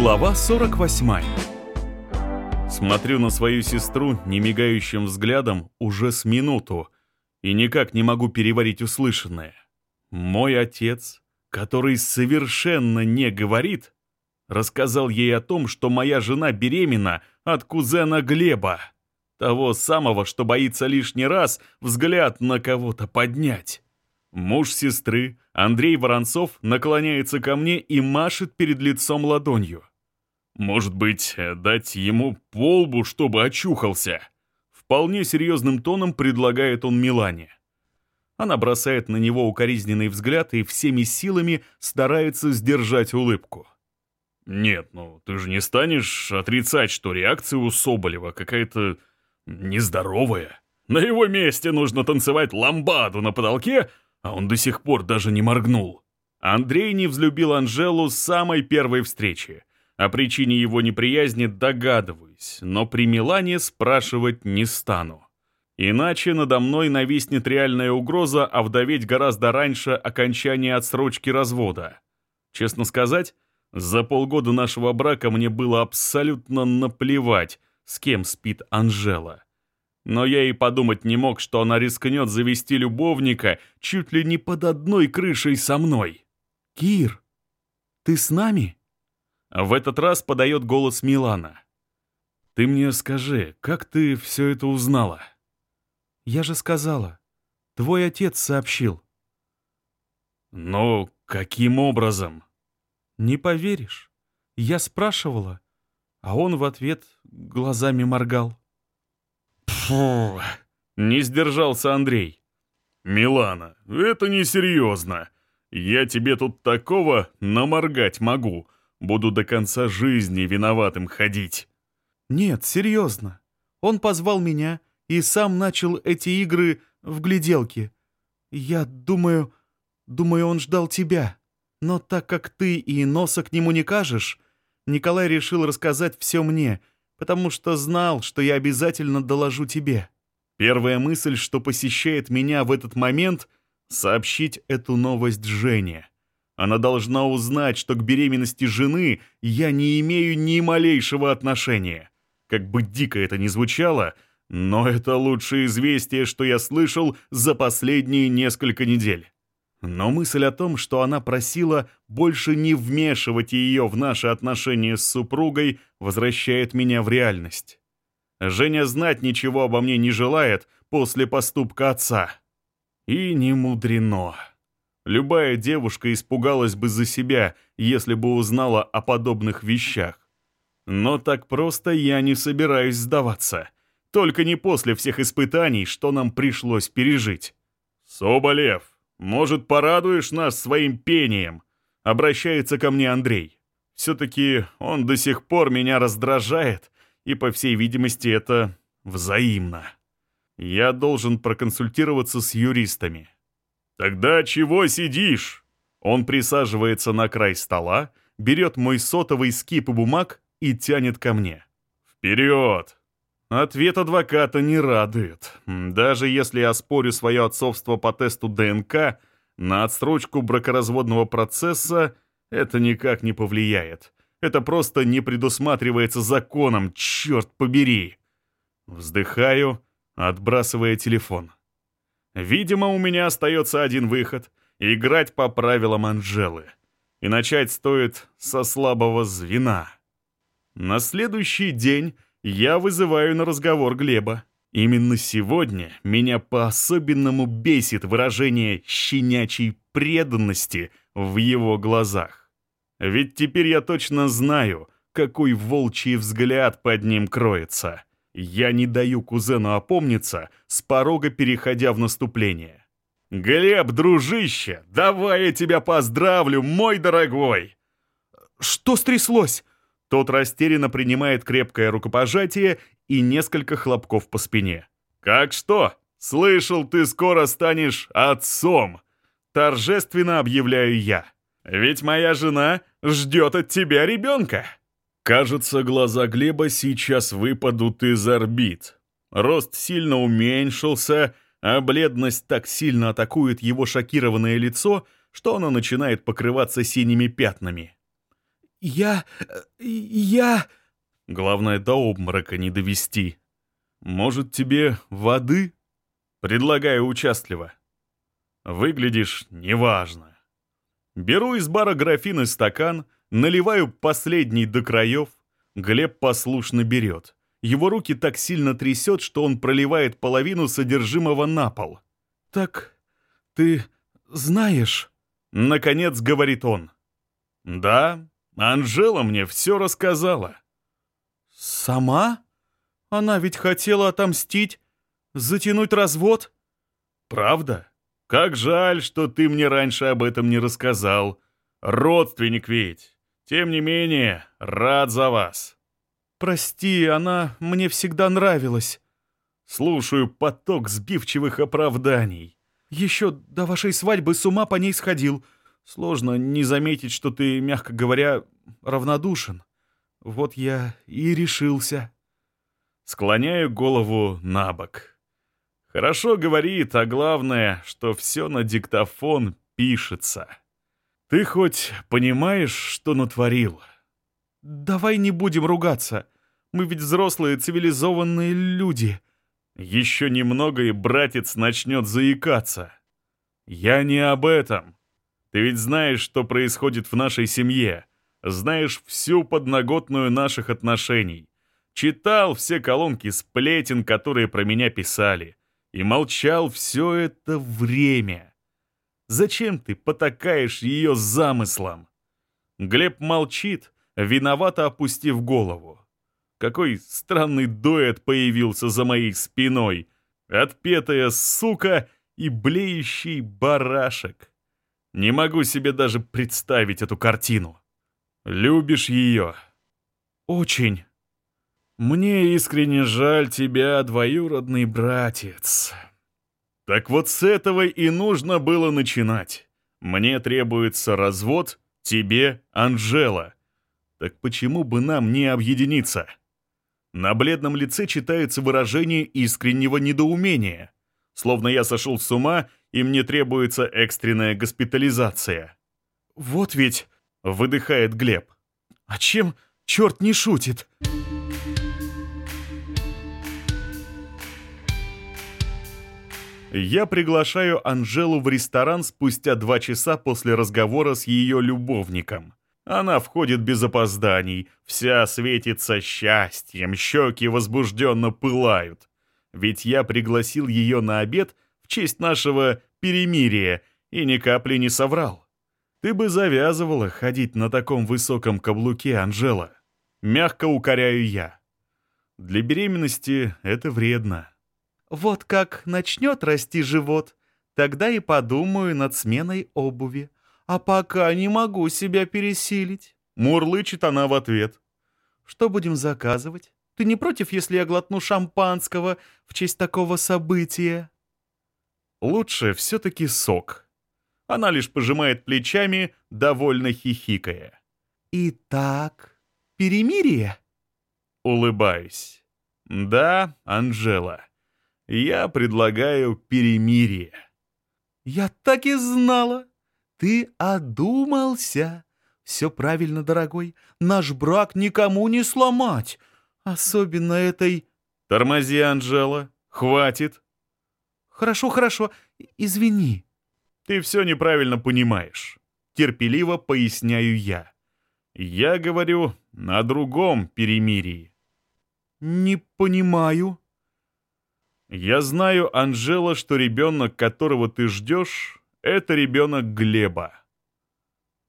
Глава 48 Смотрю на свою сестру немигающим взглядом уже с минуту и никак не могу переварить услышанное. Мой отец, который совершенно не говорит, рассказал ей о том, что моя жена беременна от кузена Глеба, того самого, что боится лишний раз взгляд на кого-то поднять. Муж сестры, Андрей Воронцов, наклоняется ко мне и машет перед лицом ладонью. Может быть, дать ему полбу, чтобы очухался? Вполне серьезным тоном предлагает он Милане. Она бросает на него укоризненный взгляд и всеми силами старается сдержать улыбку. «Нет, ну ты же не станешь отрицать, что реакция у Соболева какая-то нездоровая. На его месте нужно танцевать ламбаду на потолке, а он до сих пор даже не моргнул. Андрей не взлюбил Анжелу с самой первой встречи. О причине его неприязни догадываюсь, но при Милане спрашивать не стану. Иначе надо мной нависнет реальная угроза овдоветь гораздо раньше окончания отсрочки развода. Честно сказать, за полгода нашего брака мне было абсолютно наплевать, с кем спит Анжела. Но я и подумать не мог, что она рискнет завести любовника чуть ли не под одной крышей со мной. «Кир, ты с нами?» В этот раз подает голос Милана. «Ты мне скажи, как ты все это узнала?» «Я же сказала. Твой отец сообщил». «Но каким образом?» «Не поверишь. Я спрашивала, а он в ответ глазами моргал». Фу, не сдержался Андрей. «Милана, это несерьезно. Я тебе тут такого наморгать могу. Буду до конца жизни виноватым ходить». «Нет, серьезно. Он позвал меня и сам начал эти игры в гляделке. Я думаю, думаю, он ждал тебя. Но так как ты и носа к нему не кажешь, Николай решил рассказать все мне — потому что знал, что я обязательно доложу тебе. Первая мысль, что посещает меня в этот момент — сообщить эту новость Жене. Она должна узнать, что к беременности жены я не имею ни малейшего отношения. Как бы дико это ни звучало, но это лучшее известие, что я слышал за последние несколько недель. Но мысль о том, что она просила больше не вмешивать ее в наши отношения с супругой, возвращает меня в реальность. Женя знать ничего обо мне не желает после поступка отца. И не мудрено. Любая девушка испугалась бы за себя, если бы узнала о подобных вещах. Но так просто я не собираюсь сдаваться. Только не после всех испытаний, что нам пришлось пережить. «Соболев, может, порадуешь нас своим пением?» Обращается ко мне Андрей. Все-таки он до сих пор меня раздражает, и, по всей видимости, это взаимно. Я должен проконсультироваться с юристами. «Тогда чего сидишь?» Он присаживается на край стола, берет мой сотовый скип и бумаг и тянет ко мне. «Вперед!» Ответ адвоката не радует. Даже если я спорю свое отцовство по тесту ДНК, на отсрочку бракоразводного процесса это никак не повлияет. Это просто не предусматривается законом, черт побери. Вздыхаю, отбрасывая телефон. Видимо, у меня остается один выход — играть по правилам Анжелы. И начать стоит со слабого звена. На следующий день я вызываю на разговор Глеба. Именно сегодня меня по-особенному бесит выражение щенячьей преданности в его глазах. Ведь теперь я точно знаю, какой волчий взгляд под ним кроется. Я не даю кузену опомниться, с порога переходя в наступление. «Глеб, дружище, давай я тебя поздравлю, мой дорогой!» «Что стряслось?» Тот растерянно принимает крепкое рукопожатие и несколько хлопков по спине. «Как что? Слышал, ты скоро станешь отцом!» Торжественно объявляю я. «Ведь моя жена ждет от тебя ребенка!» Кажется, глаза Глеба сейчас выпадут из орбит. Рост сильно уменьшился, а бледность так сильно атакует его шокированное лицо, что оно начинает покрываться синими пятнами. я... я...» Главное, до обморока не довести. «Может, тебе воды?» Предлагаю участливо. Выглядишь неважно. Беру из бара графин и стакан, наливаю последний до краев. Глеб послушно берет. Его руки так сильно трясет, что он проливает половину содержимого на пол. «Так ты знаешь?» Наконец говорит он. «Да, Анжела мне все рассказала». «Сама? Она ведь хотела отомстить, затянуть развод?» «Правда? Как жаль, что ты мне раньше об этом не рассказал. Родственник ведь. Тем не менее, рад за вас». «Прости, она мне всегда нравилась». Слушаю поток сбивчивых оправданий. Еще до вашей свадьбы с ума по ней сходил. Сложно не заметить, что ты, мягко говоря, равнодушен. Вот я и решился. Склоняю голову на бок. Хорошо говорит, а главное, что все на диктофон пишется. Ты хоть понимаешь, что натворил? Давай не будем ругаться. Мы ведь взрослые цивилизованные люди. Еще немного, и братец начнет заикаться. Я не об этом. Ты ведь знаешь, что происходит в нашей семье. Знаешь всю подноготную наших отношений. Читал все колонки сплетен, которые про меня писали. И молчал все это время. Зачем ты потакаешь ее замыслом? Глеб молчит, виновато опустив голову. Какой странный дуэт появился за моей спиной. Отпетая сука и блеющий барашек. Не могу себе даже представить эту картину. Любишь ее? Очень. Мне искренне жаль тебя, двоюродный братец. Так вот с этого и нужно было начинать. Мне требуется развод, тебе Анжела. Так почему бы нам не объединиться? На бледном лице читается выражение искреннего недоумения. Словно я сошел с ума, и мне требуется экстренная госпитализация. «Вот ведь...» — выдыхает Глеб. «А чем черт не шутит?» Я приглашаю Анжелу в ресторан спустя два часа после разговора с ее любовником. Она входит без опозданий, вся светится счастьем, щеки возбужденно пылают. Ведь я пригласил ее на обед в честь нашего перемирия и ни капли не соврал. Ты бы завязывала ходить на таком высоком каблуке, Анжела. Мягко укоряю я. Для беременности это вредно. Вот как начнет расти живот, тогда и подумаю над сменой обуви. «А пока не могу себя пересилить», — мурлычет она в ответ. «Что будем заказывать? Ты не против, если я глотну шампанского в честь такого события?» Лучше все-таки сок. Она лишь пожимает плечами, довольно хихикая. «Итак, перемирие?» Улыбаюсь. «Да, Анжела, я предлагаю перемирие». «Я так и знала!» Ты одумался. Все правильно, дорогой. Наш брак никому не сломать. Особенно этой... Тормози, Анжела. Хватит. Хорошо, хорошо. Извини. Ты все неправильно понимаешь. Терпеливо поясняю я. Я говорю на другом перемирии. Не понимаю. Я знаю, Анжела, что ребенок, которого ты ждешь, это ребенок Глеба.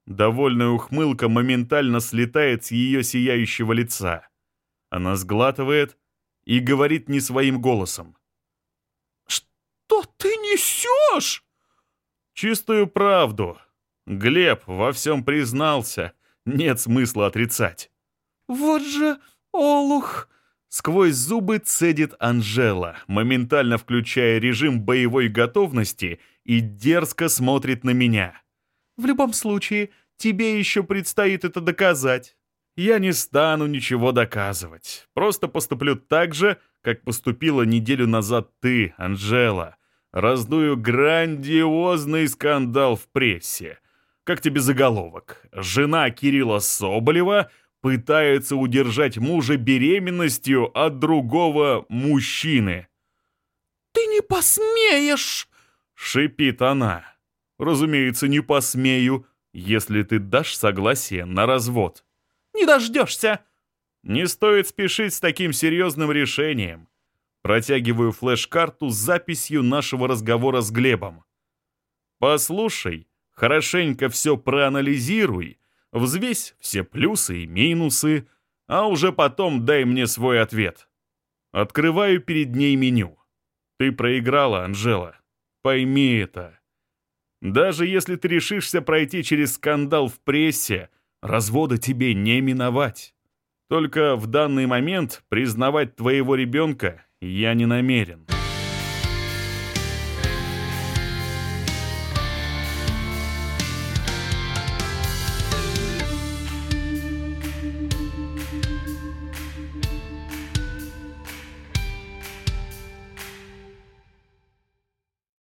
Довольная ухмылка моментально слетает с ее сияющего лица. Она сглатывает и говорит не своим голосом. «Что ты несешь?» «Чистую правду. Глеб во всем признался. Нет смысла отрицать». «Вот же олух!» Сквозь зубы цедит Анжела, моментально включая режим боевой готовности и дерзко смотрит на меня. «В любом случае, тебе еще предстоит это доказать». Я не стану ничего доказывать. Просто поступлю так же, как поступила неделю назад ты, Анжела. Раздую грандиозный скандал в прессе. Как тебе заголовок? Жена Кирилла Соболева пытается удержать мужа беременностью от другого мужчины. «Ты не посмеешь!» — шипит она. «Разумеется, не посмею, если ты дашь согласие на развод». «Не дождешься!» «Не стоит спешить с таким серьезным решением». Протягиваю флеш-карту с записью нашего разговора с Глебом. «Послушай, хорошенько все проанализируй, взвесь все плюсы и минусы, а уже потом дай мне свой ответ». Открываю перед ней меню. «Ты проиграла, Анжела. Пойми это. Даже если ты решишься пройти через скандал в прессе, развода тебе не миновать. Только в данный момент признавать твоего ребенка я не намерен».